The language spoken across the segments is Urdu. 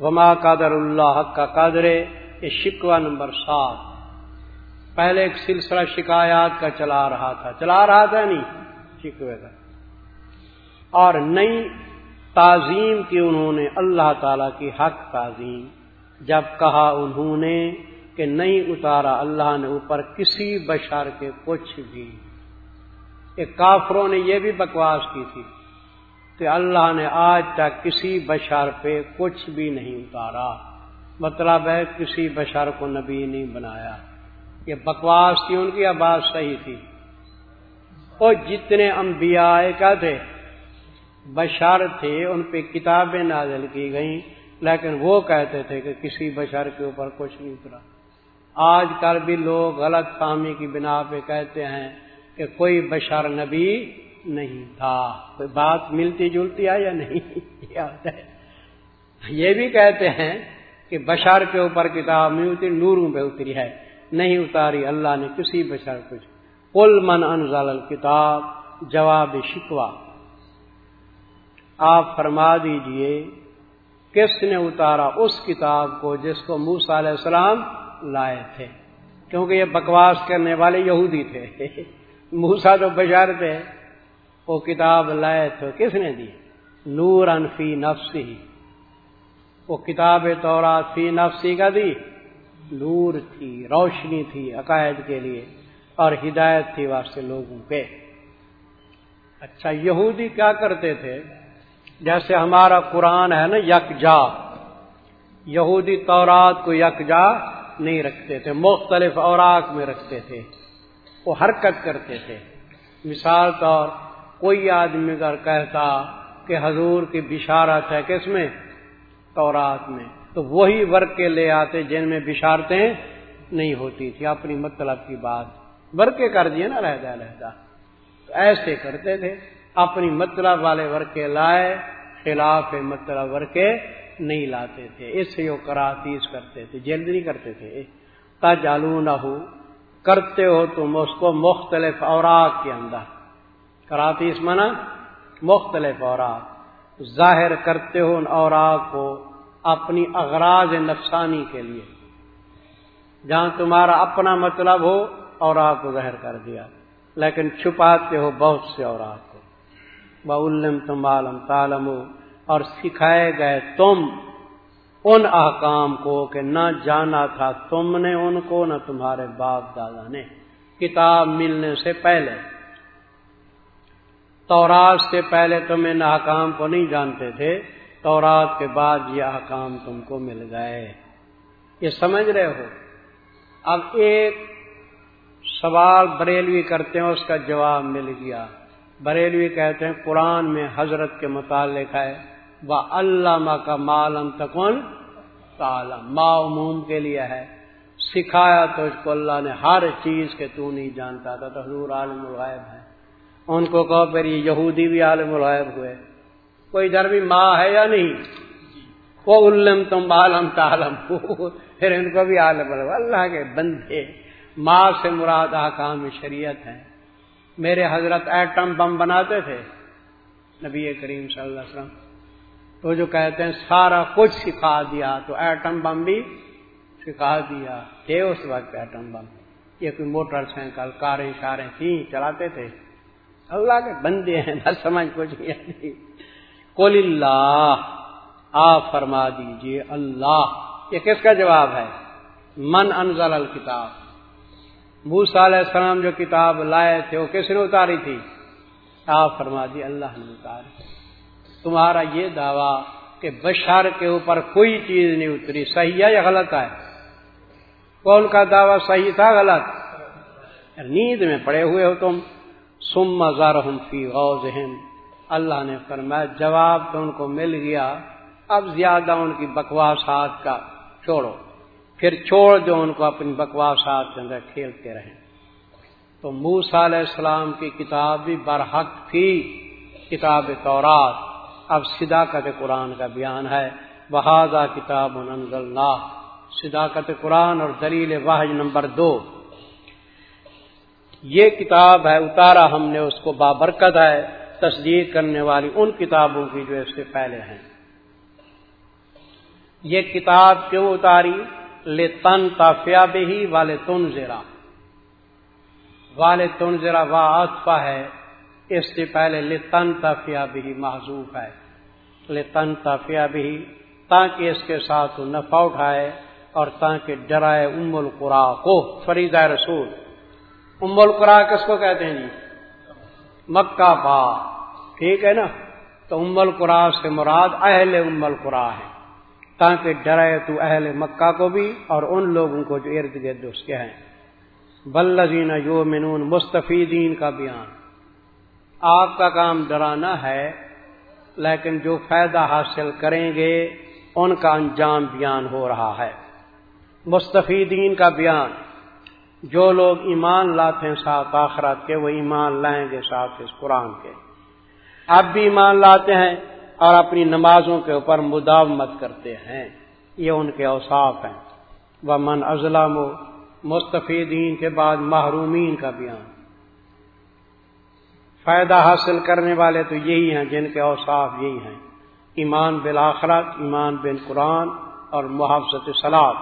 وما قادر اللہ حق کا قادر یہ شکوا نمبر سات۔ پہلے ایک سلسلہ شکایات کا چلا رہا تھا۔ چلا رہا تھا نہیں، شکوے کا اور نئی تعظیم کی انہوں نے، اللہ تعالی کی حق تعظیم۔ جب کہا انہوں نے کہ نہیں اتارا، اللہ نے اوپر کسی بشر کے کچھ بھی۔ ایک کافروں نے یہ بھی بکواس کی تھی۔ کہ اللہ نے آج تک کسی بشر پہ کچھ بھی نہیں اتارا۔ مطلب ہے کسی بشر کو نبی نہیں بنایا۔ یہ بکواس تھی، ان کی آواز صحیح تھی۔ وہ جتنے انبیاء کیا تھے، بشر تھے، ان پہ کتابیں نازل کی گئیں۔ لیکن وہ کہتے تھے کہ کسی بشر کے اوپر کچھ نہیں اترا۔ آج کل بھی لوگ غلط فہمی کی بنا پہ کہتے ہیں کہ کوئی بشر نبی نہیں تھا۔ کوئی بات ملتی جلتی ہے یا نہیں؟ یہ بھی کہتے ہیں کہ بشر کے اوپر کتاب نہیں اتری، نوروں پہ اتری ہے۔ نہیں اتاری، اللہ نے کسی بشر کچھ کل من انزل الکتاب، جواب شکوا آپ فرما دیجیے، کس نے اتارا اس کتاب کو جس کو موسا علیہ السلام لائے تھے؟ کیونکہ یہ بکواس کرنے والے یہودی تھے۔ موسا تو بشار تھے۔ وہ کتاب لائے تھے، کس نے دی؟ نور انفی نفسی وہ کتاب تورات فی نفسی کا دی۔ نور تھی، روشنی تھی عقائد کے لیے اور ہدایت تھی واسطے لوگوں پہ۔ اچھا یہودی کیا کرتے تھے؟ جیسے ہمارا قرآن ہے نا، یکجا۔ یہودی تورات کو یکجا نہیں رکھتے تھے، مختلف اوراق میں رکھتے تھے۔ وہ حرکت کرتے تھے۔ مثال طور کوئی آدمی اگر کہتا کہ حضور کی بشارت ہے کس میں؟ تورات میں۔ تو وہی ورکے لے آتے جن میں بشارتیں نہیں ہوتی تھی۔ اپنی مطلب کی بات۔ ورکے کر دیے نا رہتا رہتا ایسے کرتے تھے۔ اپنی مطلب والے ورکے لائے، خلاف مطلب ورکے نہیں لاتے تھے۔ اس سے وہ کراتیس کرتے تھے، جلد نہیں کرتے تھے۔ تا جالو نہ ہو کرتے ہو تم اس کو مختلف اوراق کے اندر۔ کراتیس منا مختلف اوراق ظاہر کرتے ہو ان اوراق کو اپنی اغراض نفسانی کے لیے۔ جہاں تمہارا اپنا مطلب ہو اور آپ کو ظاہر کر دیا۔ لیکن چھپاتے ہو بہت سے اور آپ کو بلم تم عالم تالم اور سکھائے گئے تم ان احکام کو کہ نہ جانا تھا تم نے ان کو، نہ تمہارے باپ دادا نے۔ کتاب ملنے سے پہلے۔ تورات سے پہلے تم ان احکام کو نہیں جانتے تھے، تورات کے بعد یہ احکام تم کو مل گئے۔ یہ سمجھ رہے ہو؟ اب ایک سوال بریلوی کرتے ہیں، اس کا جواب مل گیا۔ بریلوی کہتے ہیں، قرآن میں حضرت کے متعلق ہے وہ علامہ کا معلوم تکن تعلم۔ ما عموم کے لیے ہے۔ سکھایا تو اس کو اللہ نے، ہر چیز کے تو نہیں جانتا تھا۔ تو حضور عالم الغائب ہے ان کو کہو پھر یہ یہودی بھی عالم الغائب ہوئے۔ کوئی ادھر بھی ماں ہے یا نہیں؟ وہ علم تم عالم تعالم پھر ان کو بھی عالم اللہ کے بندے، ماں سے مراد حکام شریعت ہے میرے حضرت ایٹم بم بناتے تھے۔ نبی کریم صلی اللہ علیہ وسلم۔ تو جو کہتے ہیں، سارا کچھ سکھا دیا۔ تو ایٹم بم بھی سکھا دیا۔ تھے اس وقت ایٹم بم۔ یہ کوئی موٹر سائیکل، کاریں شاریں تھیں، چلاتے تھے۔ اللہ کے بندے ہیں، نہ سمجھ کچھ نہیں کل اللہ، آپ فرما دیجیے اللہ۔ یہ کس کا جواب ہے؟ من انزل الکتاب۔ موسا علیہ السلام جو کتاب لائے تھے، وہ کس نے اتاری تھی؟ آپ فرما دی اللہ نے اتاری۔ تمہارا یہ دعویٰ کہ بشار کے اوپر کوئی چیز نہیں اتری، صحیح ہے یا غلط ہے؟ کون کا دعویٰ صحیح تھا، غلط؟ یعنی نیند میں پڑے ہوئے ہو تم۔ سم مزار فی غوز اللہ نے فرمایا، جواب تو ان کو مل گیا، اب زیادہ ان کی بکواسات کا چھوڑو۔ پھر چھوڑ دو ان کو اپنی بکواسات کے اندر کھیلتے رہیں تو موسا علیہ السلام کی کتاب بھی برحق تھی، کتاب تورات۔ اب صداقت قرآن کا بیان ہے۔ بہادہ کتاب اللہ صداقت قرآن اور دلیل واحد نمبر دو۔ یہ کتاب ہے، اتارا ہم نے، اس کو بابرکت ہے تصدیق کرنے والی ان کتابوں کی جو اس سے پہلے ہیں۔ یہ کتاب کیوں اتاری؟ لے تن تافیا بھی والے تن زیرا والے تن زیرا واطفا ہے، اس سے پہلے لے تن تافیا بھی معذوف ہے۔ لے تن تافیا بھی تاکہ اس کے ساتھ نفع اٹھائے اور تاکہ ڈرائے ام القرا کو فرید رسول۔ ام القرا کس کو کہتے ہیں جی؟ مکہ با ٹھیک ہے نا؟ تو ام القرا سے مراد اہل ام القرا ہے۔ تاکہ ڈرائے تو اہل مکہ کو بھی اور ان لوگوں کو جو ارد گرد اس کے ہیں۔ بلزین یو منون مستفیدین کا بیان۔ آپ کا کام ڈرانا ہے، لیکن جو فائدہ حاصل کریں گے، ان کا انجام بیان ہو رہا ہے۔ مستفیدین کا بیان۔ جو لوگ ایمان لاتے ہیں ساتھ آخرت کے، وہ ایمان لائیں گے ساتھ اس قرآن کے۔ اب بھی ایمان لاتے ہیں اور اپنی نمازوں کے اوپر مداومت کرتے ہیں۔ یہ ان کے اوصاف ہیں۔ وہ من ازلام و مستفیدین کے بعد محرومین کا بیان۔ فائدہ حاصل کرنے والے تو یہی ہیں، جن کے اوصاف یہی ہیں۔ ایمان بالآخرت، ایمان بن قرآن اور محافظت سلاد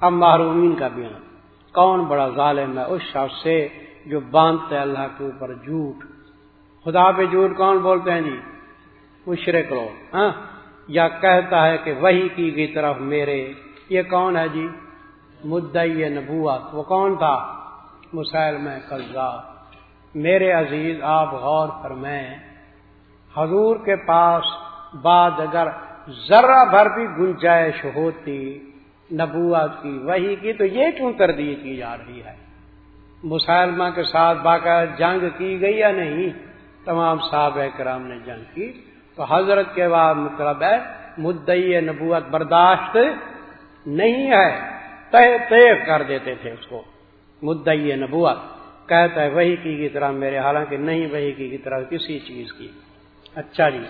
اب محرومین کا بیان۔ کون بڑا ظالم ہے اس شخص سے جو باندھتے اللہ کے اوپر جھوٹ۔ خدا پہ جھوٹ کون بولتے ہیں جی؟ مشرق لو ہاں؟ یا کہتا ہے کہ وہی کی گئی طرف میرے۔ یہ کون ہے جی؟ مدعی نبوت۔ وہ کون تھا؟ مسائل میں قزا۔ میرے عزیز، آپ غور فرمائیں۔ حضور کے پاس بعد اگر ذرا بھر بھی گنجائش ہوتی نبوت کی وہی کی، تو یہ کیوں تردید کی جا رہی ہے؟ مسلمہ کے ساتھ باقاعدہ جنگ کی گئی یا نہیں؟ تمام صاحب کرام نے جنگ کی۔ تو حضرت کے بعد مطلب ہے، مدعی نبوت برداشت نہیں ہے۔ طے طے کر دیتے تھے اس کو۔ مدعی نبوت کہتا ہے وہی کی طرح، میرے حالانکہ نہیں وہی کی طرح، کسی چیز کی۔ اچھا جی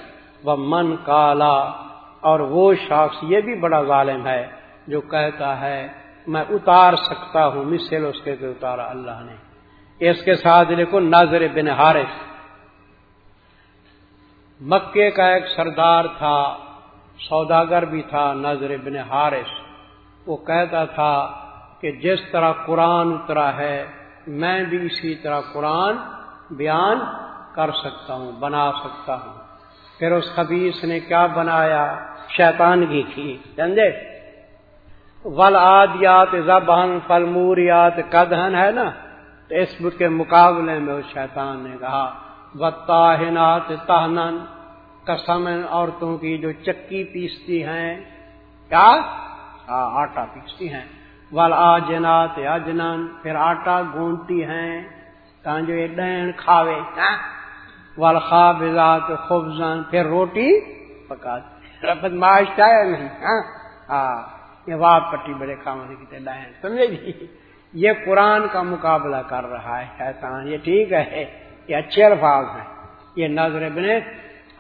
وہ من کالا، اور وہ شخص یہ بھی بڑا ظالم ہے۔ جو کہتا ہے، میں اتار سکتا ہوں مثل اس کے اتارا اللہ نے۔ اس کے ساتھ دیکھو ناظر بن حارث۔ مکے کا ایک سردار تھا، سوداگر بھی تھا، نظر بن حارث۔ وہ کہتا تھا کہ جس طرح قرآن اترا ہے، میں بھی اسی طرح قرآن بیان کر سکتا ہوں، بنا سکتا ہوں۔ پھر اس خبیص نے کیا بنایا؟ شیطانگی کی، سمجھے؟ ول آدیات فلموریات کدہن ہے نا؟ تو اس کے مقابلے میں اس شیطان نے کہا بتاحنات تہنن کسم عورتوں کی جو چکی پیستی ہیں۔ کیا؟ ہاں، آٹا پیستی ہیں۔ ول آجنات اجنن پھر آٹا گونتی ہیں کہاں جو یہ ڈین کھاوے ہاں؟ ول خوابات خوبزن پھر روٹی پکاتی بدماش چاہے نہیں؟ ہاں۔, ہاں۔ یہ واپ پٹی بڑے کھانے کی ڈین سمجھے جی؟ یہ قرآن کا مقابلہ کر رہا ہے، شیطان، یہ ٹھیک ہے، یہ اچھے الفاظ ہیں، یہ نظر بنے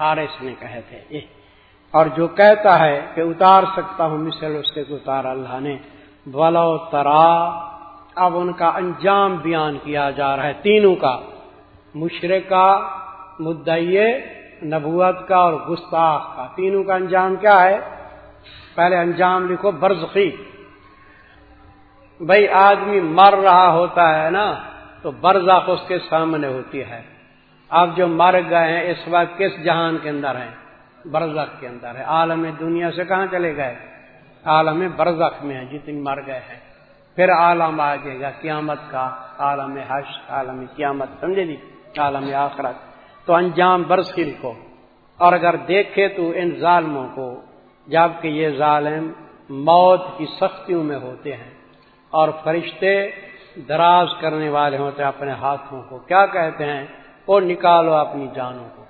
حارث نے کہے تھے۔ اور جو کہتا ہے کہ اتار سکتا ہوں مثل اس کے اتار اللہ نے۔ بلو ترا، اب ان کا انجام بیان کیا جا رہا ہے تینوں کا۔ مشرقہ مدعی نبوت کا اور گستاخ کا۔ تینوں کا انجام کیا ہے؟ پہلے انجام لکھو، برزخی۔ بھائی آدمی مر رہا ہوتا ہے نا، تو برزخ اس کے سامنے ہوتی ہے۔ اب جو مر گئے ہیں، اس وقت کس جہان کے اندر ہیں؟ برزخ کے اندر ہے عالم دنیا سے کہاں چلے گئے؟ عالم برزخ میں ہیں، جتنی مر گئے ہیں۔ پھر عالم آگے گا، قیامت کا عالم حش عالم قیامت، سمجھے جی عالم آخرت۔ تو انجام برس کی لکھو۔ اور اگر دیکھے تو ان ظالموں کو جبکہ یہ ظالم موت کی سختیوں میں ہوتے ہیں اور فرشتے دراز کرنے والے ہوتے ہیں اپنے ہاتھوں کو۔ کیا کہتے ہیں؟ وہ نکالو اپنی جانوں کو۔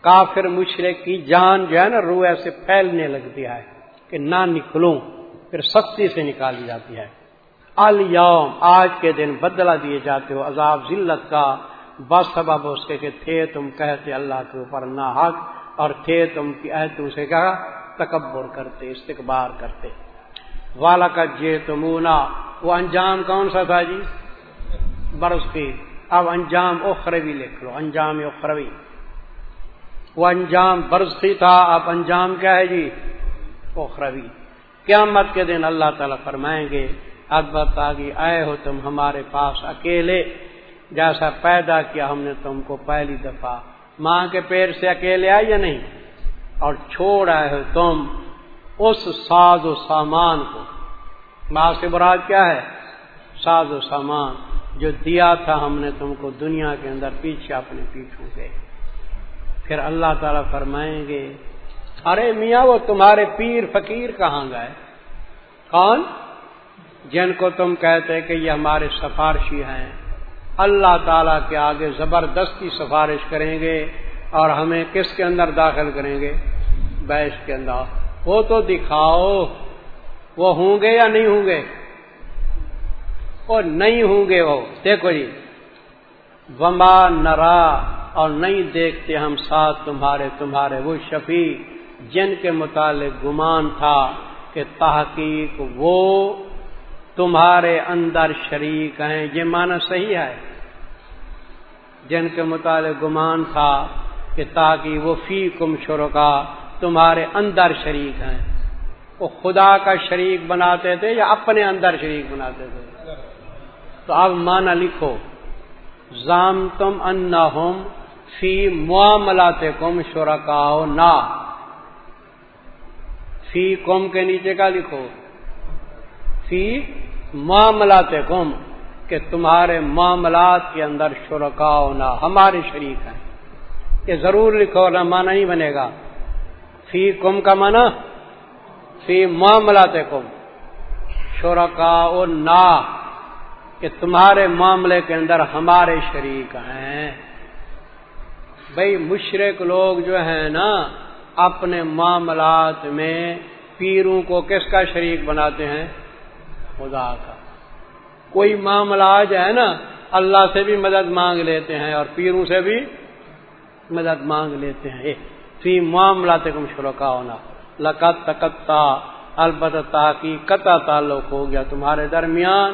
کافر مشرق کی جان جو ہے نا روح ایسے پھیلنے لگتی ہے کہ نہ نکلوں، پھر سختی سے نکالی جاتی ہے۔ الیوم، آج کے دن بدلا دیے جاتے ہو، عذاب ذلت کا۔ بس سبب اس کے کہ تھے تم کہتے اللہ کے اوپر نہ حق اور تھے تم کی اہتو کہا تکبر کرتے استقبار کرتے۔ والا کا جے تمونا وہ انجام کون سا تھا جی؟ برس کی اب انجام اخروی لکھ لو، انجام اخروی۔ وہ انجام برس تھا، اب انجام کیا ہے جی؟ اخروی۔ قیامت کے دن اللہ تعالیٰ فرمائیں گے البتہ کہ آئے ہو تم ہمارے پاس اکیلے۔ جیسا پیدا کیا ہم نے تم کو پہلی دفعہ۔ ماں کے پیر سے اکیلے آئے یا نہیں؟ اور چھوڑ آئے ہو تم اس ساز و سامان کو۔ ماں سے براد کیا ہے؟ ساز و سامان جو دیا تھا ہم نے تم کو دنیا کے اندر پیچھے اپنے پیچھوں سے۔ پھر اللہ تعالی فرمائیں گے، ارے میاں، وہ تمہارے پیر فقیر کہاں گئے؟ کون؟ جن کو تم کہتے کہ یہ ہمارے سفارشی ہیں۔ اللہ تعالی کے آگے زبردستی سفارش کریں گے۔ اور ہمیں کس کے اندر داخل کریں گے؟ بیش کے اندر۔ وہ تو دکھاؤ، وہ ہوں گے یا نہیں ہوں گے؟ اور نہیں ہوں گے وہ۔ دیکھو جی وما نرا اور نہیں دیکھتے ہم ساتھ تمہارے تمہارے۔ وہ شفیع، جن کے متعلق گمان تھا کہ تحقیق وہ تمہارے اندر شریک ہیں۔ یہ معنی صحیح ہے۔ جن کے متعلق گمان تھا کہ تاکہ وہ فی کم شرکا تمہارے اندر شریک ہیں۔ وہ خدا کا شریک بناتے تھے یا اپنے اندر شریک بناتے تھے؟ تو اب مانا لکھو۔ زام تم ان ہوم فی معاملات کم شرکاؤ نہ فی کم کے نیچے کا لکھو۔ فی معاملات کم کہ تمہارے معاملات کے اندر شرکاؤ نہ ہمارے شریک ہیں۔ یہ ضرور لکھو نہ مانا نہیں بنے گا۔ فی کم کا مانا فی معاملات کم۔ شرکاؤ نہ کہ تمہارے معاملے کے اندر ہمارے شریک ہیں۔ بھائی مشرق لوگ جو ہیں نا، اپنے معاملات میں پیروں کو کس کا شریک بناتے ہیں؟ خدا کا۔ کوئی معاملہ جو ہے نا، اللہ سے بھی مدد مانگ لیتے ہیں اور پیروں سے بھی مدد مانگ لیتے ہیں۔ فی معاملات تم شرکا ہونا لقت تکتا البتہ کی قطع تعلق ہو گیا تمہارے درمیان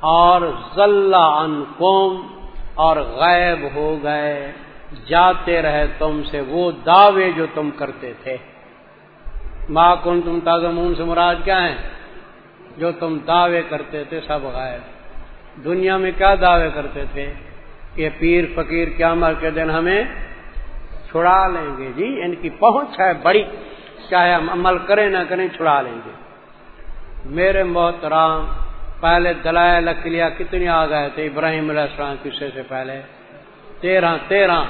اور ذلہ ان قوم اور غائب ہو گئے۔ جاتے رہے تم سے وہ دعوے جو تم کرتے تھے۔ ماں کن تم تازمون سے مراد کیا ہیں جو تم دعوے کرتے تھے سب غائب دنیا میں کیا دعوے کرتے تھے؟ کہ پیر فقیر کیا مر کے دن ہمیں چھڑا لیں گے جی ان کی پہنچ ہے بڑی۔ چاہے ہم عمل کریں نہ کریں، چھڑا لیں گے۔ میرے محترام پہلے دلائل لکڑیاں کتنی آ گئے تھے ابراہیم علیہ السلام قصے سے پہلے؟ تیرہ تیرہ۔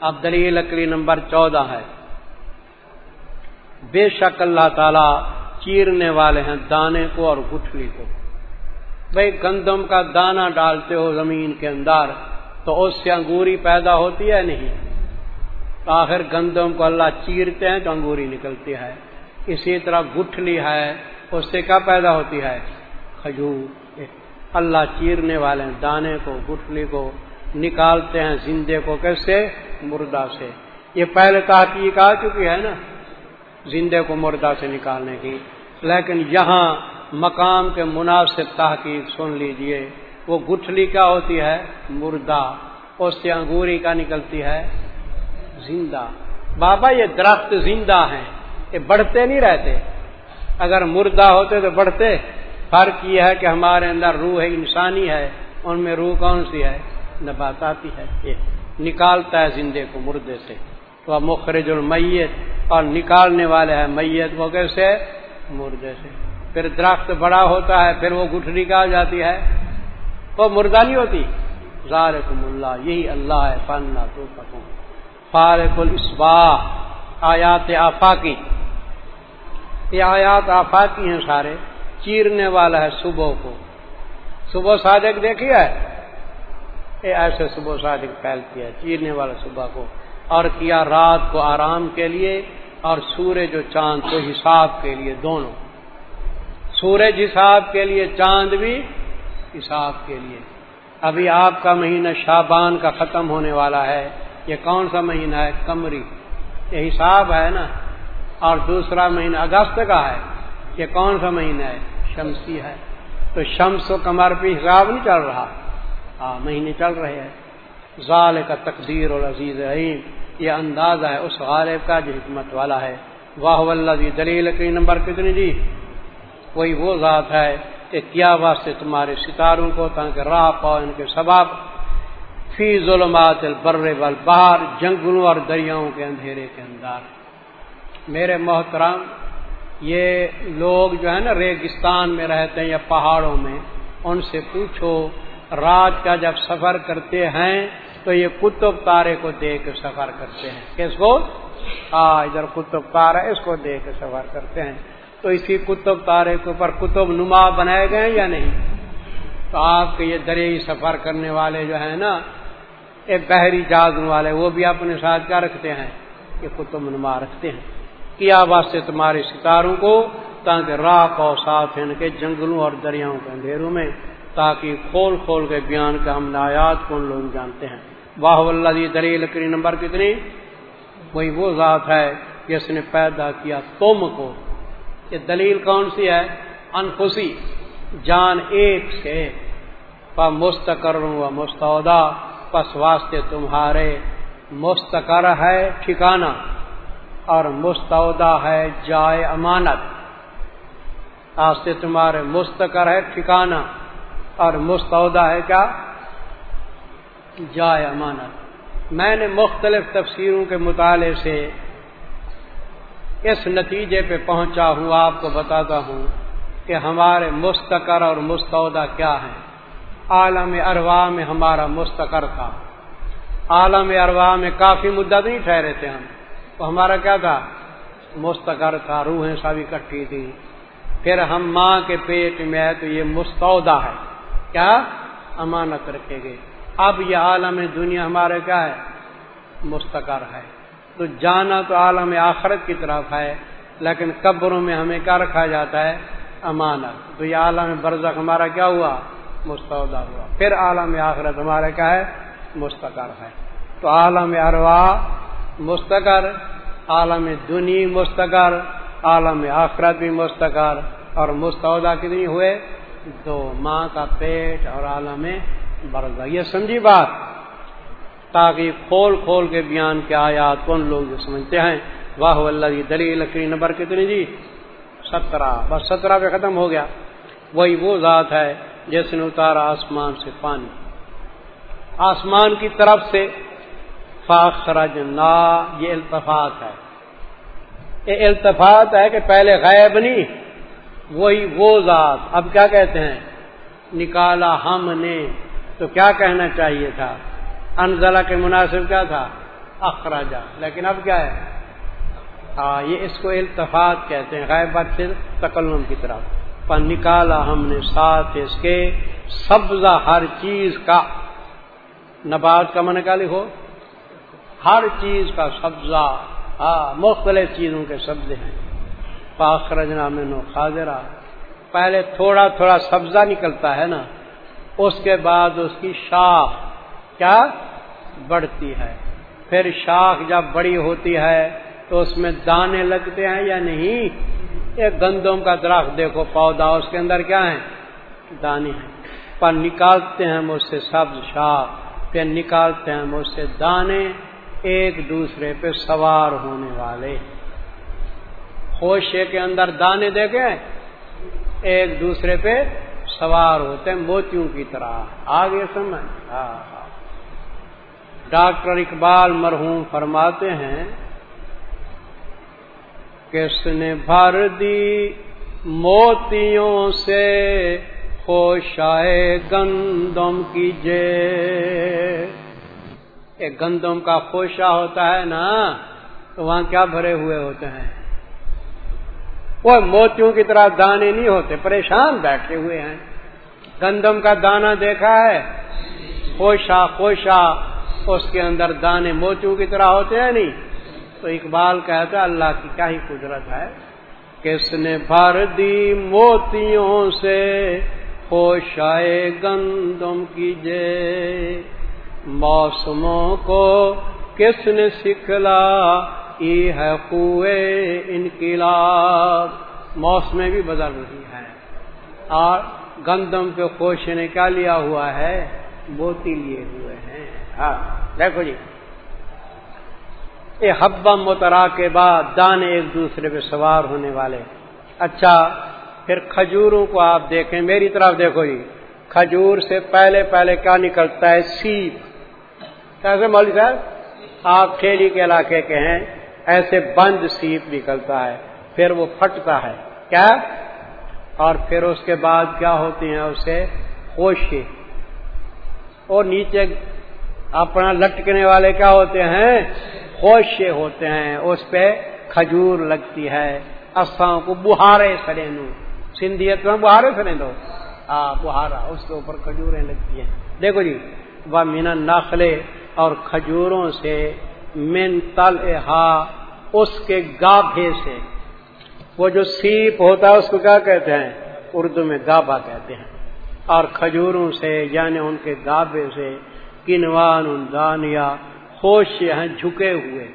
اب دلیل لکڑی نمبر چودہ ہے۔ بے شک اللہ تعالی چیرنے والے ہیں دانے کو اور گٹھلی کو۔ بھائی گندم کا دانا ڈالتے ہو زمین کے اندر تو اس سے انگوری پیدا ہوتی ہے نہیں؟ آخر گندم کو اللہ چیرتے ہیں تو انگوری نکلتی ہے۔ اسی طرح گٹھلی ہے، اس سے کیا پیدا ہوتی ہے؟ کھجور۔ اللہ چیرنے والے دانے کو، گٹھلی کو نکالتے ہیں زندے کو کیسے؟ مردہ سے۔ یہ پہلے تحقیق آ چکی ہے نا، زندے کو مردہ سے نکالنے کی۔ لیکن یہاں مقام کے مناسب تحقیق سن لیجیے۔ وہ گٹھلی کیا ہوتی ہے؟ مردہ۔ اس سے انگوری کا نکلتی ہے؟ زندہ۔ بابا، یہ درخت زندہ ہیں۔ یہ بڑھتے نہیں رہتے۔ اگر مردہ ہوتے تو بڑھتے۔ فرق یہ ہے کہ ہمارے اندر روح ہے انسانی ہے، ان میں روح کون سی ہے؟ نبات آتی ہے۔ یہ نکالتا ہے زندے کو مردے سے۔ تو مخرج المیت اور نکالنے والے ہیں۔ میت وہ کیسے؟ مردے سے۔ پھر درخت بڑا ہوتا ہے، پھر وہ گٹھری کا آ جاتی ہے۔ وہ مردہ نہیں ہوتی۔ ذالکم اللہ، یہی اللہ ہے۔ فن تو پتوں فارق الاسباح، آیات آفاقی یہ آیات آفاقی ہیں سارے، چیرنے والا ہے صبح کو۔ صبح صادق دیکھی ہے؟ یہ ایسے صبح صادق پھیلتی ہے، چیرنے والا صبح کو۔ اور کیا رات کو آرام کے لیے اور سورج و چاند کو حساب کے لیے دونوں۔ سورج حساب کے لیے، چاند بھی حساب کے لیے۔ ابھی آپ کا مہینہ شابان کا ختم ہونے والا ہے۔ یہ کون سا مہینہ ہے؟ کمری یہ حساب ہے نا۔ اور دوسرا مہینہ اگست کا ہے۔ یہ کون سا مہینہ ہے؟ شمسی ہے۔ تو شمس و کمر پہ حساب نہیں چل رہا۔ ہاں مہینے چل رہے ہیں۔ ظال کا تقدیر اور عزیز رحیم یہ اندازہ ہے اس غالب کا جو حکمت والا ہے۔ واہ اللہ جی دلیل کی نمبر کتنی جی وہی وہ ذات ہے کہ کیا واسطے تمہارے ستاروں کو تاکہ راہ پاؤ ان کے سبب فی ظلمات البر والبحر، جنگلوں اور دریاؤں کے اندھیرے کے اندر میرے محترم، یہ لوگ جو ہے نا ریگستان میں رہتے ہیں یا پہاڑوں میں، ان سے پوچھو، رات کا جب سفر کرتے ہیں تو یہ کتب تارے کو دے کے سفر کرتے ہیں۔ کس کو؟ ہاں ادھر کتب تارا اس کو دے کے سفر کرتے ہیں۔ تو اسی کتب تارے کے اوپر کتب نما بنائے گئے ہیں یا نہیں؟ تو آپ کے یہ دریائی سفر کرنے والے جو ہیں نا ایک بحری جاز والے وہ بھی اپنے ساتھ کیا رکھتے ہیں؟ یہ کتب نما رکھتے ہیں۔ کیا واسطے تمہارے ستاروں کو؟ تاکہ راک اور ساتھ ان کے جنگلوں اور دریاؤں کے اندھیروں میں، تاکہ کھول کھول کے بیان کا ہم نایات کون لوگ جانتے ہیں۔ واہ اللہ جی دلیل لکڑی نمبر کتنی؟ وہی وہ ذات ہے جس نے پیدا کیا تم کو۔ یہ دلیل کون سی ہے؟ انفسی، جان ایک سے۔ مستقر و مستعودہ پس واسطے تمہارے مستقر ہے ٹھکانا اور مستعودہ ہے جائے امانت۔ آستے تمہارے مستقر ہے ٹھکانا اور مستعودہ ہے کیا؟ جائے امانت۔ میں نے مختلف تفسیروں کے مطالعے سے اس نتیجے پہ پہنچا ہوں، آپ کو بتاتا ہوں کہ ہمارے مستقر اور مستعودہ کیا ہیں۔ عالم اروا میں ہمارا مستقر تھا۔ عالم اروا میں کافی مدت نہیں ٹھہرے تھے ہم۔ تو ہمارا کیا تھا؟ مستقر تھا، روحیں سب اکٹھی تھی پھر ہم ماں کے پیٹ میں ہے تو یہ مستعودہ ہے۔ کیا؟ امانت رکھے گئے۔ اب یہ عالم دنیا ہمارے کیا ہے؟ مستقر ہے۔ تو جانا تو عالم آخرت کی طرف ہے، لیکن قبروں میں ہمیں کیا رکھا جاتا ہے؟ امانت۔ تو یہ عالم برزخ ہمارا کیا ہوا؟ مستعودہ ہوا پھر عالم آخرت ہمارا کیا ہے، مستقر ہے۔ تو عالم اروا مستقر، عالم دنی مستقر، عالم آخرت بھی مستقر۔ اور مستعودہ کتنی ہوئے؟ دو ماں کا پیٹ اور عالم برزا یہ سمجھی بات۔ تاکہ کھول کھول کے بیان کے آیات کون لوگ جو سمجھتے ہیں۔ واہ اللہ کی دلیل لکڑی نمبر کتنی جی سترہ۔ بس سترہ پہ ختم ہو گیا۔ وہی وہ ذات ہے جس نے اتارا آسمان سے پانی۔ آسمان کی طرف سے فاخرج نا یہ التفات ہے۔ یہ التفات ہے کہ پہلے غائب نہیں، وہی وہ ذات۔ اب کیا کہتے ہیں؟ نکالا ہم نے۔ تو کیا کہنا چاہیے تھا؟ انزلہ کے مناسب کیا تھا؟ اخراجہ لیکن اب کیا ہے؟ ہاں یہ اس کو التفات کہتے ہیں غائب بات سے تکلم کی طرف۔ پر نکالا ہم نے ساتھ اس کے، سبزہ ہر چیز کا۔ نبات کا من کا لکھو؟ ہر چیز کا سبزہ۔ ہاں مختلف چیزوں کے سبزے ہیں۔ پاخرجنا میں نو خاضرہ پہلے تھوڑا تھوڑا سبزہ نکلتا ہے نا، اس کے بعد اس کی شاخ کیا بڑھتی ہے۔ پھر شاخ جب بڑی ہوتی ہے تو اس میں دانے لگتے ہیں یا نہیں؟ ایک گندم کا درخت، دیکھو پودا، اس کے اندر کیا ہے دانے ہیں۔ پر نکالتے ہیں مجھ سے سبز شاخ پھر نکالتے ہیں مجھ سے دانے ایک دوسرے پہ سوار ہونے والے۔ خوشے کے اندر دانے دیکھے ایک دوسرے پہ سوار ہوتے ہیں موتیوں کی طرح۔ آگے سمجھ۔ ہاں ہاں۔ ڈاکٹر اقبال مرحوم فرماتے ہیں کس نے بھر دی موتیوں سے؟ خوشائے گندم کی جے ایک گندم کا خوشا ہوتا ہے نا، تو وہاں کیا بھرے ہوئے ہوتے ہیں؟ وہ موتیوں کی طرح دانے نہیں ہوتے، پریشان بیٹھے ہوئے ہیں۔ گندم کا دانا دیکھا ہے؟ خوشا خوشا اس کے اندر دانے موتیوں کی طرح ہوتے ہیں نہیں؟ تو اقبال کہتا اللہ کی کیا ہی قدرت ہے کس نے بھر دی موتیوں سے خوشائے گندم کیجے موسموں کو کس نے سکھلا؟ ای ہے کوئے انقلاب۔ موسمیں بھی بدل رہی ہیں اور گندم کے خوش نے کیا لیا ہوا ہے؟ موتی لیے ہوئے ہیں۔ ہاں دیکھو جی۔ یہ حبا مترا کے بعد دانے ایک دوسرے پہ سوار ہونے والے۔ اچھا پھر کھجوروں کو آپ دیکھیں، میری طرف دیکھو جی کھجور سے پہلے پہلے کیا نکلتا ہے؟ سیپ کیسے مول صاحب؟ آپ کھیلی کے علاقے کے ہیں، ایسے بند سیپ نکلتا ہے، پھر وہ پھٹتا ہے۔ کیا؟ اور پھر اس کے بعد کیا ہوتی ہیں؟ اسے خوشی اور نیچے اپنا لٹکنے والے کیا ہوتے ہیں؟ خوشے ہوتے ہیں، اس پہ کھجور لگتی ہے۔ اساں کو بہارے سرینو سندھیت میں بہارے سرے دو ہاں بہارا اس کے اوپر کھجوریں لگتی ہیں۔ دیکھو جی وہ مینا نخلے اور کھجوروں سے، من تل اس کے گابھے سے۔ وہ جو سیپ ہوتا ہے، اس کو کیا کہتے ہیں؟ اردو میں گابا کہتے ہیں۔ اور کھجوروں سے یعنی ان کے گابے سے، کنوان دانیا خوش ہیں ہاں، جھکے ہوئے۔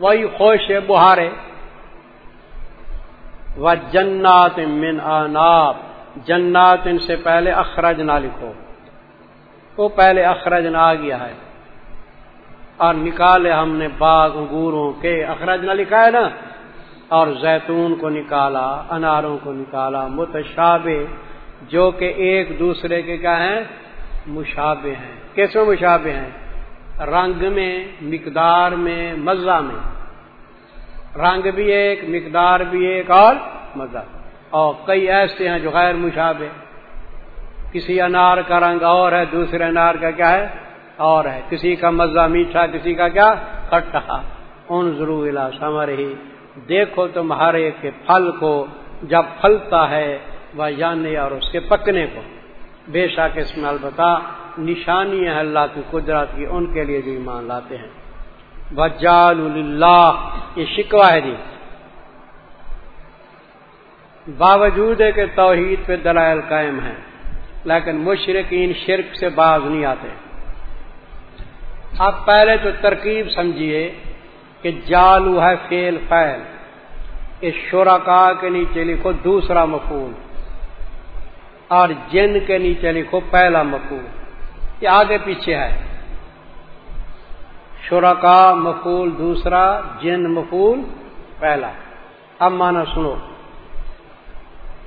وہی خوش ہے بہارے۔ و جنات من آناب۔ جنات ان سے پہلے اخرج نہ لکھو۔ وہ پہلے اخرج نہ آ گیا ہے۔ اور نکالے ہم نے باغ انگوروں کے۔ اخرج نہ لکھا ہے نا۔ اور زیتون کو نکالا، اناروں کو نکالا، متشابہ۔ جو کہ ایک دوسرے کے کیا ہیں؟ مشابے ہیں۔ کیسے مشابے ہیں؟ رنگ میں، مقدار میں، مزہ میں۔ رنگ بھی ایک، مقدار بھی ایک اور مزہ۔ اور کئی ایسے ہیں جو غیر مشابے کسی انار کا رنگ اور ہے، دوسرے انار کا کیا ہے؟ اور ہے۔ کسی کا مزہ میٹھا، کسی کا کیا؟ کھٹا۔ ان ضرور سمر ہی دیکھو تم ہر ایک کے پھل کو جب پھلتا ہے وہ جانے اور اس کے پکنے کو۔ بے شک اس میں البتہ نشانی ہے اللہ کی قدرت کی، ان کے لیے جو ایمان لاتے ہیں۔ وجال اللہ یہ شکوا ہے جی۔ باوجود ہے کہ توحید پہ دلائل قائم ہے لیکن مشرقین شرک سے باز نہیں آتے۔ اب پہلے تو ترکیب سمجھیے کہ جالو ہے فیل فیل اس شرکا کے نیچے لکھو دوسرا مفول اور جن کے نیچے لکھو پہلا مفول یہ آگے پیچھے ہے۔ شرکا مفول دوسرا، جن مفول پہلا۔ اب مانا سنو۔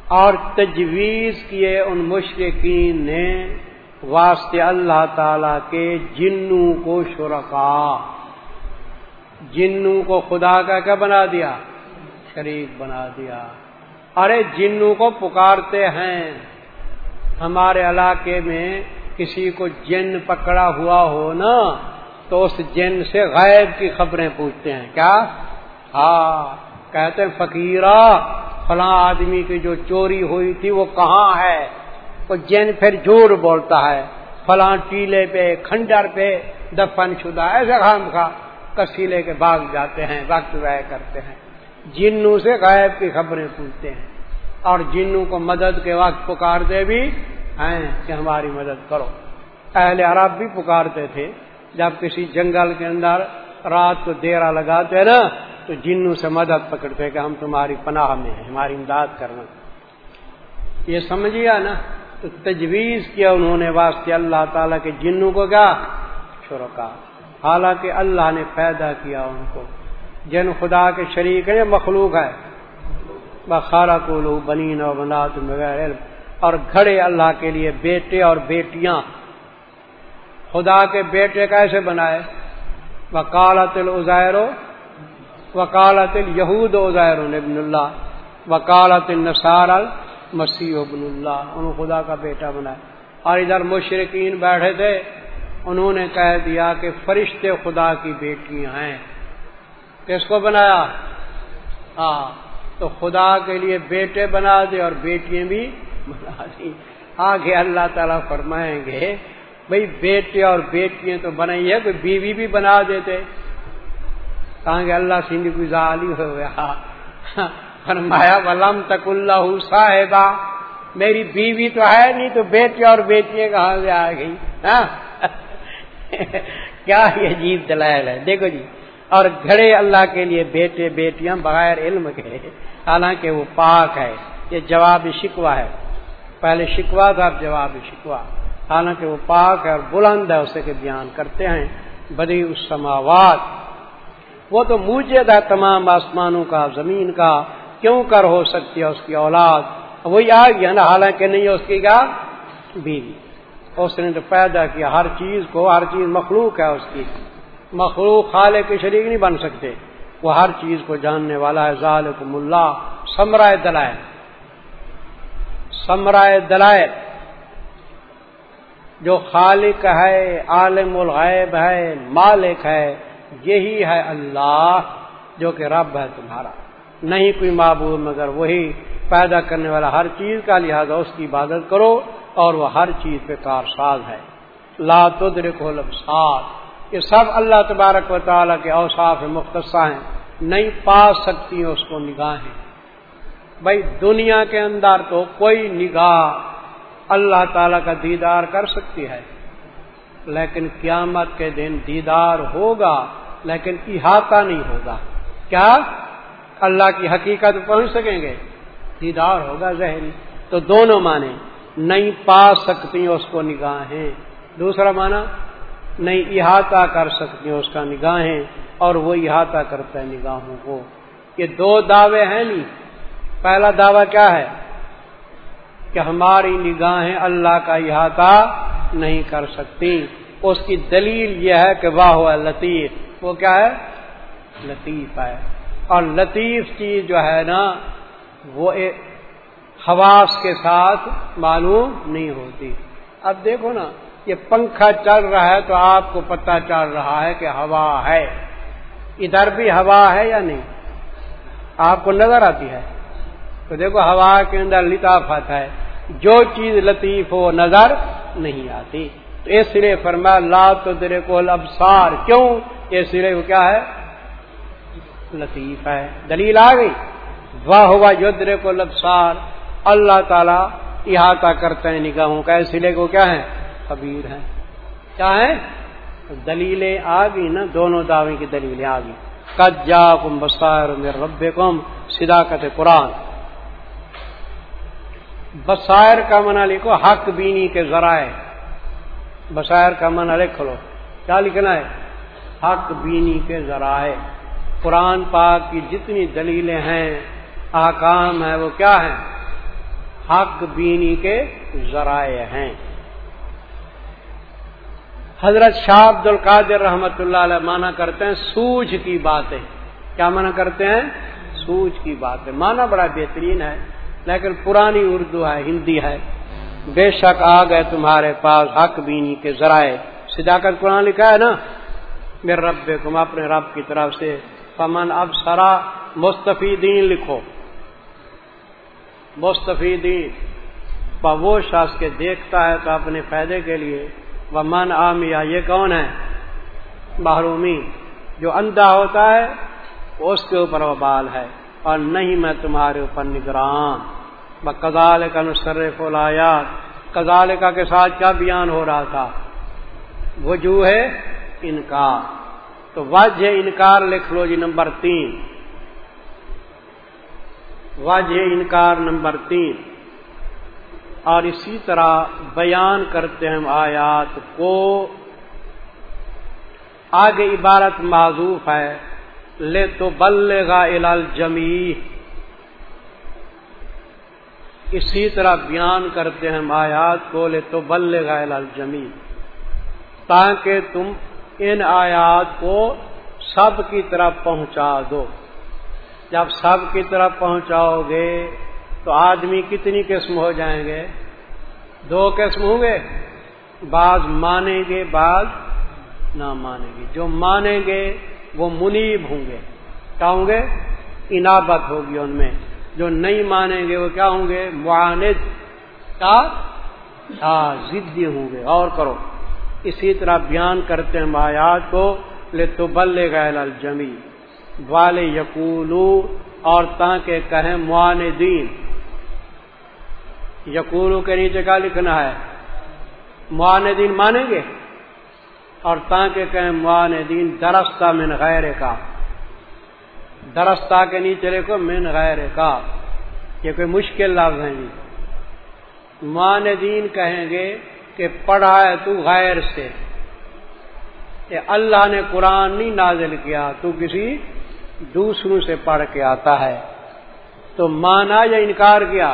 اور تجویز کیے ان مشرقین نے واسطے اللہ تعالی کے جنوں کو شرکا۔ جنوں کو خدا کا کیا بنا دیا؟ شریک بنا دیا۔ ارے جنوں کو پکارتے ہیں۔ ہمارے علاقے میں کسی کو جن پکڑا ہوا ہو نا، تو اس جن سے غائب کی خبریں پوچھتے ہیں۔ کیا؟ ہاں کہتے ہیں، فقیرہ، فلاں آدمی کی جو چوری ہوئی تھی وہ کہاں ہے؟ وہ جن پھر جھوٹ بولتا ہے۔ فلاں ٹیلے پہ، کھنڈر پہ دفن شدہ، ایسے خام کا کسی لے کے بھاگ جاتے ہیں، وقت ضائع کرتے ہیں۔ جنوں سے غائب کی خبریں پوچھتے ہیں۔ اور جنوں کو مدد کے وقت پکارتے بھی ہیں کہ ہماری مدد کرو۔ اہل عرب بھی پکارتے تھے۔ جب کسی جنگل کے اندر رات کو دیرا لگاتے نا، تو جنوں سے مدد پکڑتے کہ ہم تمہاری پناہ میں ہیں، ہماری امداد کرنا۔ یہ سمجھیا نا؟ تو تجویز کیا انہوں نے واسطے اللہ تعالیٰ کے جنوں کو کیا؟ شرکا حالانکہ اللہ نے پیدا کیا ان کو۔ جن خدا کے شریک ہے مخلوق ہے بخارا کو لو بنی نو بنا تم بغیر اور گھڑے اللہ کے لیے بیٹے اور بیٹیاں۔ خدا کے بیٹے کیسے بنائے؟ وکالت العزیر، وکالت الہود عزیر ابن اللہ، وکالت النصار مسیح ابن اللہ۔ انہوں خدا کا بیٹا بنایا۔ اور ادھر مشرقین بیٹھے تھے، انہوں نے کہہ دیا کہ فرشتے خدا کی بیٹیاں ہیں۔ کس کو بنایا؟ ہاں تو خدا کے لیے بیٹے بنا دے اور بیٹیاں بھی آگے اللہ تعالیٰ فرمائیں گے بھائی بیٹے اور بیٹیاں تو بنائی ہے کوئی بیوی بھی بنا دیتے۔ کہاں گے اللہ سنگھ کوئی ظالی ہو۔ گیا فرمایا، ولم تک اللہ صاحبہ میری بیوی تو ہے نہیں تو بیٹے اور بیٹیاں کہاں سے آ گئی؟ ہاں۔ کیا یہ عجیب دلائل ہے۔ دیکھو جی اور گھڑے اللہ کے لیے بیٹے، بیٹیاں بغیر علم کے، حالانکہ وہ پاک ہے۔ یہ جواب شکوا ہے۔ پہلے شکوا تھا، اب جواب شکوا حالانکہ وہ پاک ہے اور بلند ہے، اسے کے بیان کرتے ہیں۔ بدی اس سماوات وہ تو موجد ہے تمام آسمانوں کا، زمین کا۔ کیوں کر ہو سکتی ہے اس کی اولاد؟ وہی آ گیا نا، حالانکہ نہیں اس کی کیا بیوی، اس نے تو پیدا کیا۔ ہر چیز کو، ہر چیز مخلوق ہے اس کی۔ مخلوق خالے کے شریک نہیں بن سکتے۔ وہ ہر چیز کو جاننے والا ہے ظالم اللہ، سمرائے دلائل۔ سمرائے دلائل، جو خالق ہے، عالم الغیب ہے، مالک ہے، یہی ہے اللہ جو کہ رب ہے تمہارا۔ نہیں کوئی معبود مگر وہی پیدا کرنے والا ہر چیز کا لہذا اس کی عبادت کرو اور وہ ہر چیز پہ کارساز ہے۔ لا تدرک الابصار۔ یہ سب اللہ تبارک و تعالیٰ کے اوصاف مختصہ ہیں۔ نہیں پا سکتی اس کو نگاہیں۔ بھائی دنیا کے اندر تو کوئی نگاہ اللہ تعالی کا دیدار کر سکتی ہے۔ لیکن قیامت کے دن دیدار ہوگا، لیکن احاطہ نہیں ہوگا۔ کیا؟ اللہ کی حقیقت پہنچ سکیں گے؟ دیدار ہوگا ذہنی۔ تو دونوں معنی، نہیں پا سکتی اس کو نگاہیں۔ دوسرا معنی، نہیں احاطہ کر سکتی اس کا نگاہیں، اور وہ احاطہ کرتا ہے نگاہوں کو۔ یہ دو دعوے ہیں نہیں پہلا دعویٰ کیا ہے؟ کہ ہماری نگاہیں اللہ کا احاطہ نہیں کر سکتی۔ اس کی دلیل یہ ہے کہ واہ لطیف۔ وہ کیا ہے؟ لطیف ہے۔ اور لطیف چیز جو ہے نا، وہ حواس کے ساتھ معلوم نہیں ہوتی۔ اب دیکھو نا، یہ پنکھا چل رہا ہے تو آپ کو پتہ چل رہا ہے کہ ہوا ہے۔ ادھر بھی ہوا ہے یا نہیں؟ آپ کو نظر آتی ہے؟ تو دیکھو ہوا کے اندر لطافت ہے۔ جو چیز لطیف ہو، نظر نہیں آتی۔ تو اس لیے فرما لا تو درے کو ابسار کیوں؟ اس لیے وہ کیا ہے؟ لطیف ہے۔ دلیل آ گئی۔ واہ ہوا یدرے کو لبسار اللہ تعالی احاطہ کرتے ہیں نگاہوں کا۔ اس لیے وہ کیا ہے؟ خبیر ہے۔ کیا ہے؟ دلیلیں آ گئی نا، دونوں دعوے کی دلیلیں آ گئی۔ کد جا کم بسائر رب کم صداقت قرآن۔ بسائر کا منع لکھو، حق بینی کے ذرائع۔ بسائر کا منع لکھ لو۔ کیا لکھنا ہے؟ حق بینی کے ذرائع۔ قرآن پاک کی جتنی دلیلیں ہیں آکام ہیں، وہ کیا ہیں؟ حق بینی کے ذرائع ہیں۔ حضرت شاہ عبد القادر رحمت اللہ علیہ مانا کرتے ہیں سوج کی باتیں۔ کیا مانا کرتے ہیں؟ سوج کی باتیں۔ مانا بڑا بہترین ہے۔ لیکن پرانی اردو ہے، ہندی ہے۔ بے شک آ گئے تمہارے پاس حق بینی کے ذرائع۔ صداقت قرآن لکھا ہے نا؟ میرے رب تم اپنے رب کی طرف سے۔ فمن اب سرا مستفی دین لکھو۔ مستفیدین۔ وہ شخص کے دیکھتا ہے تو اپنے فائدے کے لیے۔ وہ من عامیا یہ کون ہے؟ محرومی۔ جو اندھا ہوتا ہے، اس کے اوپر وہ بال ہے۔ اور نہیں، میں تمہارے اوپر نگران۔ کزال کا نصرف الایات کزال کا کے ساتھ کیا بیان ہو رہا تھا؟ وجوہ ہے انکار۔ تو واجہ انکار لکھ لو جی نمبر تین۔ واجہ انکار نمبر تین۔ اور اسی طرح بیان کرتے ہیں آیات کو۔ آگے عبارت معذوف ہے لے تو بلے گا جمی اسی طرح بیان کرتے ہیں آیات کو لے تو بلے گا جمی تاکہ تم ان آیات کو سب کی طرف پہنچا دو۔ جب سب کی طرف پہنچاؤ گے تو آدمی کتنی قسم ہو جائیں گے؟ دو قسم ہوں گے۔ بعض مانیں گے، بعض نہ مانیں گے۔ جو مانیں گے وہ منیب ہوں گے۔ کیا ہوں گے؟ انابت ہوگی ان میں۔ جو نہیں مانیں گے وہ کیا ہوں گے؟ معاند کا ضدی ہوں گے۔ اور کرو۔ اسی طرح بیان کرتے ہیں آیات کو لے تو بلے گا جمی والے یقولو اور تاکہ کہیں معاندین۔ یقولو کے نیچے کا لکھنا ہے؟ معاندین مانیں گے؟ اور تاکہ کہیں معاندین درستہ من غیر کا۔ درستہ کے نیچے لکھو من غیر کا، یہ کوئی مشکل لفظ ہیں جی معاندین کہیں گے کہ پڑھا ہے تو غیر سے۔ کہ اللہ نے قرآن نہیں نازل کیا، تو کسی دوسروں سے پڑھ کے آتا ہے۔ تو مانا یا انکار کیا؟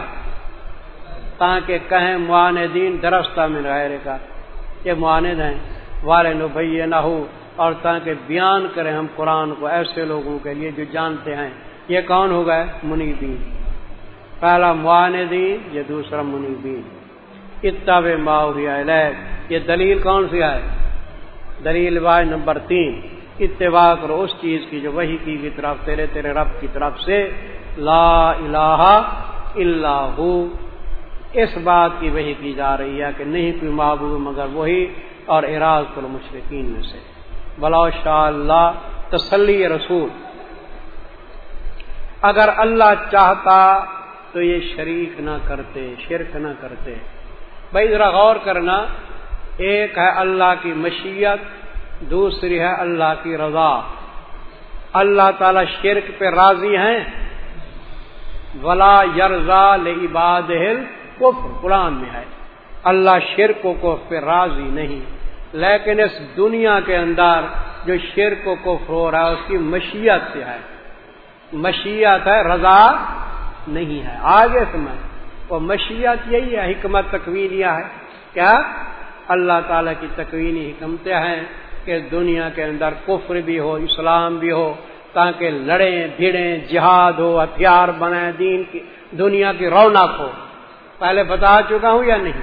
تاکہ کہیں معاندین درستہ میں غیر کا۔ یہ معاند ہیں۔ والے نو بھائی نہ ہو اور تاکہ بیان کریں ہم قرآن کو ایسے لوگوں کے لیے جو جانتے ہیں۔ یہ کون ہو گئے؟ منیبین۔ پہلا معاندین، یہ دوسرا منیبین۔ اتب ماحویا یہ دلیل کون سی ہے دلیل واحد نمبر تین۔ اتباع کرو اس چیز کی جو وہی کی کی طرف، تیرے تیرے رب کی طرف سے۔ لا الہ الا ہو۔ اس بات کی وہی کی جا رہی ہے کہ نہیں کوئی معبود مگر وہی اور اراض کرو مشرقین میں سے۔ بلا شاء اللہ تسلی رسول۔ اگر اللہ چاہتا تو یہ شریک نہ کرتے، شرک نہ کرتے۔ بھائی ذرا غور کرنا، ایک ہے اللہ کی مشیت، دوسری ہے اللہ کی رضا۔ اللہ تعالی شرک پہ راضی ہیں۔ ولا یرزا لباد کفر، قرآن میں ہے۔ اللہ شرک کو پہ راضی نہیں۔ لیکن اس دنیا کے اندر جو شرک کو کفر ہو رہا ہے، اس کی مشیت سے ہے۔ مشیت ہے، رضا نہیں ہے۔ آگے سمجھ۔ وہ مشیت یہی ہے، حکمت تکوینیہ ہے۔ کیا؟ اللہ تعالی کی تکوینی حکمتیں ہیں کہ دنیا کے اندر کفر بھی ہو، اسلام بھی ہو، تاکہ لڑیں، بھیڑیں، جہاد ہو، ہتھیار بنائیں، دین کی، دنیا کی رونق ہو۔ پہلے بتا چکا ہوں یا نہیں؟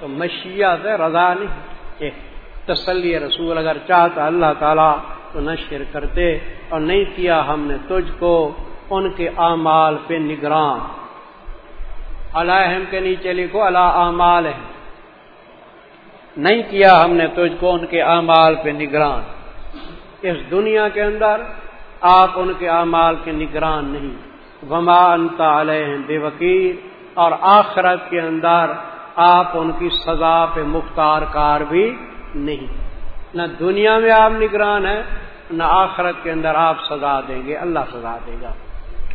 تو مشیت ہے، رضا نہیں۔ تسلی رسول، اگر چاہتا اللہ تعالیٰ تو نشر کرتے اور نہیں کیا ہم نے تجھ کو ان کے اعمال پہ نگران۔ علیہم کے نیچے لکھو اللہ اعمال ہے نہیں کیا ہم نے تجھ کو ان کے اعمال پہ نگران۔ اس دنیا کے اندر آپ ان کے اعمال کے نگران نہیں۔ وما انتا علیہ بے وکیل اور آخرت کے اندر آپ ان کی سزا پہ مختار کار بھی نہیں۔ نہ دنیا میں آپ نگران ہیں، نہ آخرت کے اندر آپ سزا دیں گے، اللہ سزا دے گا۔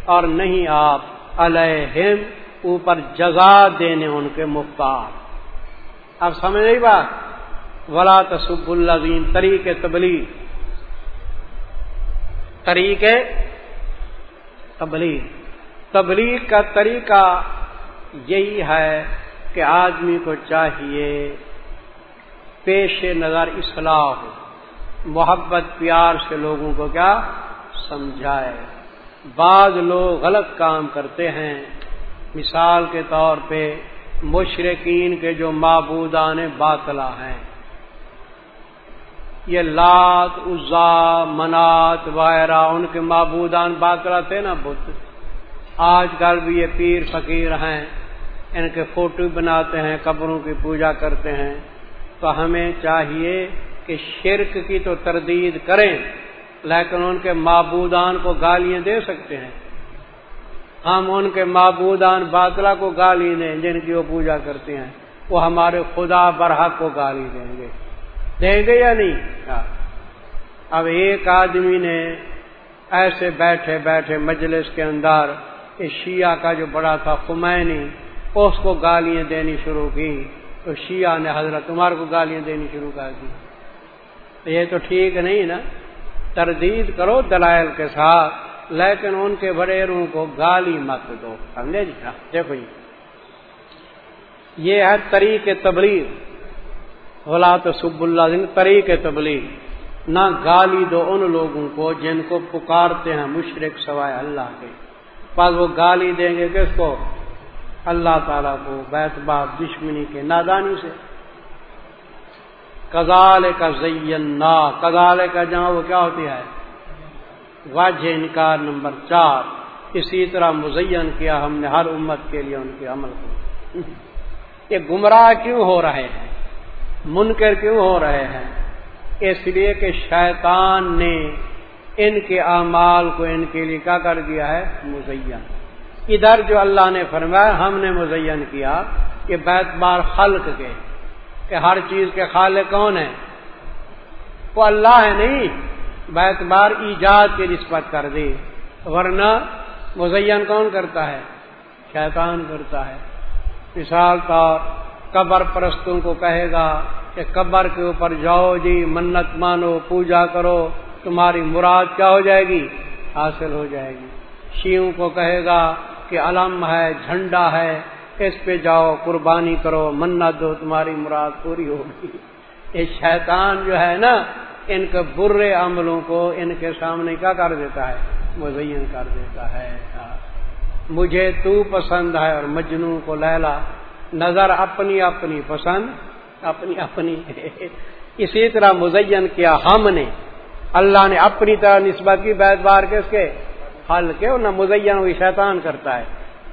اور نہیں آپ علیہم اوپر جزا دینے ان کے مختار۔ اب سمجھ رہی بات؟ ولا تصب اللہ طریق تبلیغ۔ طریق تبلیغ۔ تبلیغ کا طریقہ یہی ہے کہ آدمی کو چاہیے پیش نظر اصلاح ہو۔ محبت، پیار سے لوگوں کو کیا؟ سمجھائے۔ بعض لوگ غلط کام کرتے ہیں۔ مثال کے طور پہ مشرقین کے جو معبودان باطلا ہیں۔ یہ لات، عزا، منات وغیرہ، ان کے معبودان باطلا تھے نا بدھ آج کل بھی یہ پیر فقیر ہیں۔ ان کے فوٹو بناتے ہیں، قبروں کی پوجا کرتے ہیں۔ تو ہمیں چاہیے کہ شرک کی تو تردید کریں، لیکن ان کے معبودان کو گالیاں دے سکتے ہیں۔ ہم ان کے معبودان باطلا کو گالی دیں جن کی وہ پوجا کرتے ہیں۔ وہ ہمارے خدا برحق کو گالی دیں گے۔ دیں گے یا نہیں؟ ہاں۔ اب ایک آدمی نے ایسے بیٹھے بیٹھے مجلس کے اندر، اس شیعہ کا جو بڑا تھا خمینی، اس کو گالیاں دینی شروع کی۔ تو شیعہ نے حضرت عمر کو گالیاں دینی شروع کر دی۔ تو یہ تو ٹھیک نہیں نا۔ تردید کرو دلائل کے ساتھ، لیکن ان کے بڑیروں کو گالی مت دو۔ سمجھے جی ہاں دیکھو جی۔ یہ ہے طریق تبلیغ۔ غلا تو سب اللہ دن طریق تبلیغ۔ نہ گالی دو ان لوگوں کو جن کو پکارتے ہیں مشرق سوائے اللہ کے۔ پس وہ گالی دیں گے کس کو؟ اللہ تعالیٰ کو بیت باب دشمنی کے نادانی سے۔ کزال کا زینا کزال کا جہاں وہ کیا ہوتی ہے؟ واجہ انکار نمبر چار۔ اسی طرح مزین کیا ہم نے ہر امت کے لیے ان کے عمل کو۔ یہ گمراہ کیوں ہو رہے ہیں؟ منکر کیوں ہو رہے ہیں؟ اس لیے کہ شیطان نے ان کے اعمال کو ان کے لیے کیا کر دیا ہے؟ مزین۔ ادھر جو اللہ نے فرمایا، ہم نے مزین کیا کہ بیت بار خلق کے، کہ ہر چیز کے خالق کون ہے وہ اللہ ہے نہیں، بیت بار ایجاد کی نسبت کر دی۔ ورنہ مزین کون کرتا ہے؟ شیطان کرتا ہے۔ مثال طور، قبر پرستوں کو کہے گا کہ قبر کے اوپر جاؤ جی منت مانو، پوجا کرو، تمہاری مراد کیا ہو جائے گی؟ حاصل ہو جائے گی۔ شیوں کو کہے گا کہ علم ہے، جھنڈا ہے۔ اس پہ جاؤ، قربانی کرو۔ منا دو، تمہاری مراد پوری ہوگی۔ یہ شیطان جو ہے نا، ان کے برے عملوں کو ان کے سامنے کیا کر دیتا ہے؟ مزین کر دیتا ہے۔ مجھے تو پسند ہے اور مجنو کو لیلا۔ نظر اپنی اپنی پسند، اپنی اپنی۔ اسی طرح مزین کیا ہم نے۔ اللہ نے اپنی طرح نسبت کی بیت بار کس کے؟ حل کے نہ مزین ہوئی شیطان کرتا ہے۔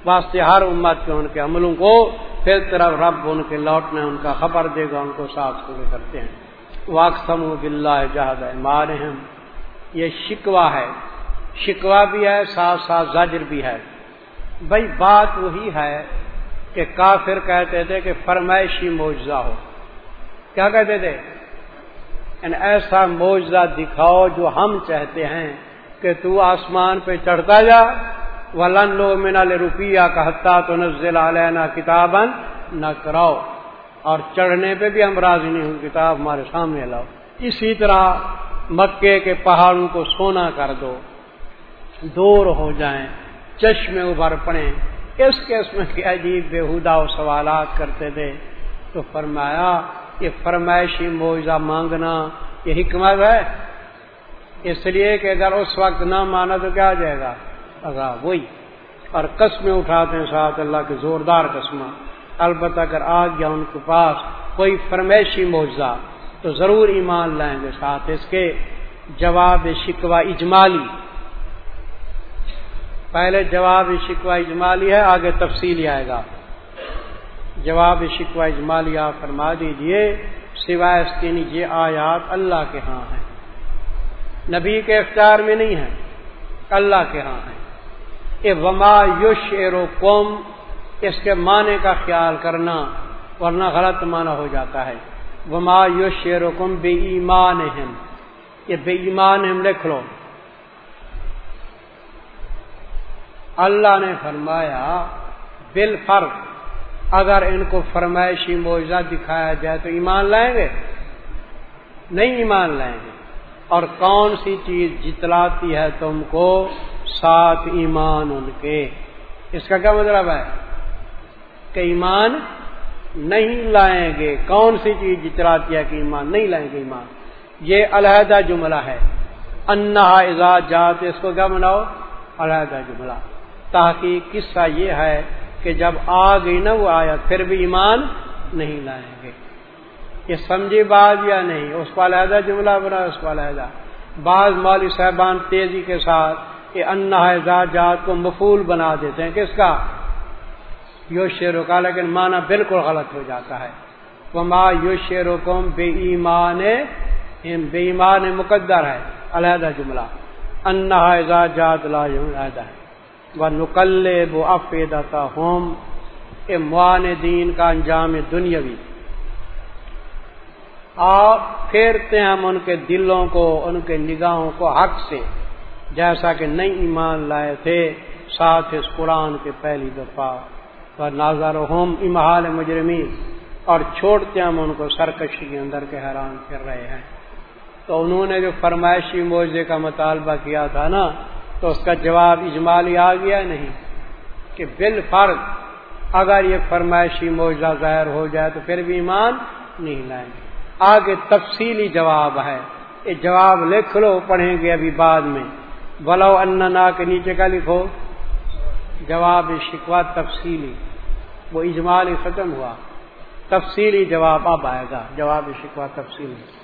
واسطے ہر امت کے ان کے عملوں کو پھر طرف رب ان کے لوٹنے، ان کا خبر دے گا، ان کو صاف ستھرے کرتے ہیں۔ واقسم بلّہ جہاد مارہم یہ شکوا ہے۔ شکوا بھی ہے، ساتھ ساتھ زجر بھی ہے۔ بھائی بات وہی ہے کہ کافر کہتے تھے کہ فرمائشی معجزہ ہو۔ کیا کہتے تھے؟ یعنی ایسا معجزہ دکھاؤ جو ہم چاہتے ہیں۔ کہ تو آسمان پہ چڑھتا جا، ولن لو مینا لے روپیہ کا حتہ تو نزل علینا کتابن نہ کراؤ۔ اور چڑھنے پہ بھی ہم راضی نہیں ہوں، کتاب ہمارے سامنے لاؤ۔ اسی طرح مکے کے پہاڑوں کو سونا کر دو، دور ہو جائیں، چشمے ابھر پڑے اس قسم کے عجیب بےحدہ و سوالات کرتے تھے۔ تو فرمایا، یہ فرمائشی معاوضہ مانگنا، یہ حکمت ہے۔ اس لیے کہ اگر اس وقت نہ مانا تو کیا جائے گا؟ عذاب، وہی۔ اور قسمیں اٹھاتے ہیں ساتھ اللہ کے زوردار قسمہ البتہ اگر آ گیا ان کے پاس کوئی فرمائشی معاوضہ تو ضرور ایمان لائیں گے ساتھ۔ اس کے جواب شکوہ اجمالی۔ پہلے جواب شکوہ اجمالی ہے، آگے تفصیلی آئے گا۔ جواب شکوہ اجمالی آپ فرما دیجیے، سوائے اس کے نیچے آیات اللہ کے ہاں ہیں۔ نبی کے اختیار میں نہیں ہے اللہ کے ہاں ہیں۔ اے وما یوش ایرو قوم اس کے معنی کا خیال کرنا، ورنہ غلط معنی ہو جاتا ہے۔ وما یوش ایرو قوم بے ایمان یہ بے ایمان ہم لکھ لو۔ اللہ نے فرمایا بال فرق اگر ان کو فرمائشی معاوضہ دکھایا جائے تو ایمان لائیں گے؟ نہیں ایمان لائیں گے۔ اور کون سی چیز جتلاتی ہے تم کو؟ ساتھ ایمان ان کے۔ اس کا کیا مطلب ہے؟ کہ ایمان نہیں لائیں گے۔ کون سی چیز جتلاتی ہے کہ ایمان نہیں لائیں گے؟ ایمان۔ یہ علیحدہ جملہ ہے۔ انا اعزاز جات، اس کو کیا بناؤ؟ علیحدہ جملہ۔ تاکہ قصہ یہ ہے کہ جب آ گئی نا وہ آیا پھر بھی ایمان نہیں لائیں گے۔ یہ سمجھی بات یا نہیں، اس کو علیحدہ جملہ بنا، اس کو علیحدہ۔ بعض مالی صاحبان تیزی کے ساتھ یہ انا جات کو مفول بنا دیتے ہیں کس کا یو شیر کا، لیکن مانا بالکل غلط ہو جاتا ہے۔ وہ ماں یو شیر بے ایمان بے ایمان مقدر ہے، علیحدہ جملہ۔ انا جات لا علیحدہ ہے۔ وہ نقل و افیدتا ہوم اے موان دین کا انجام دنیاوی۔ آپ پھیرتے ہم ان کے دلوں کو، ان کے نگاہوں کو حق سے۔ جیسا کہ نئی ایمان لائے تھے، ساتھ اس قرآن کے پہلی دفعہ۔ اور نازار ہوم امہال مجرمی اور چھوڑتے ہم ان کو، سرکشی کے اندر کے حیران کر رہے ہیں۔ تو انہوں نے جو فرمائشی موضے کا مطالبہ کیا تھا نا، تو اس کا جواب اجمالی آ گیا نہیں کہ بال فرق اگر یہ فرمائشی معاوضہ ظاہر ہو جائے تو پھر بھی ایمان نہیں لائیں گے۔ آگے تفصیلی جواب ہے۔ یہ جواب لکھ لو، پڑھیں گے ابھی بعد میں۔ بلو اننا کے نیچے کا لکھو؟ جواب شکوا تفصیلی۔ وہ اجمالی ختم ہوا۔ تفصیلی جواب اب آئے گا۔ جواب شکوا تفصیلی۔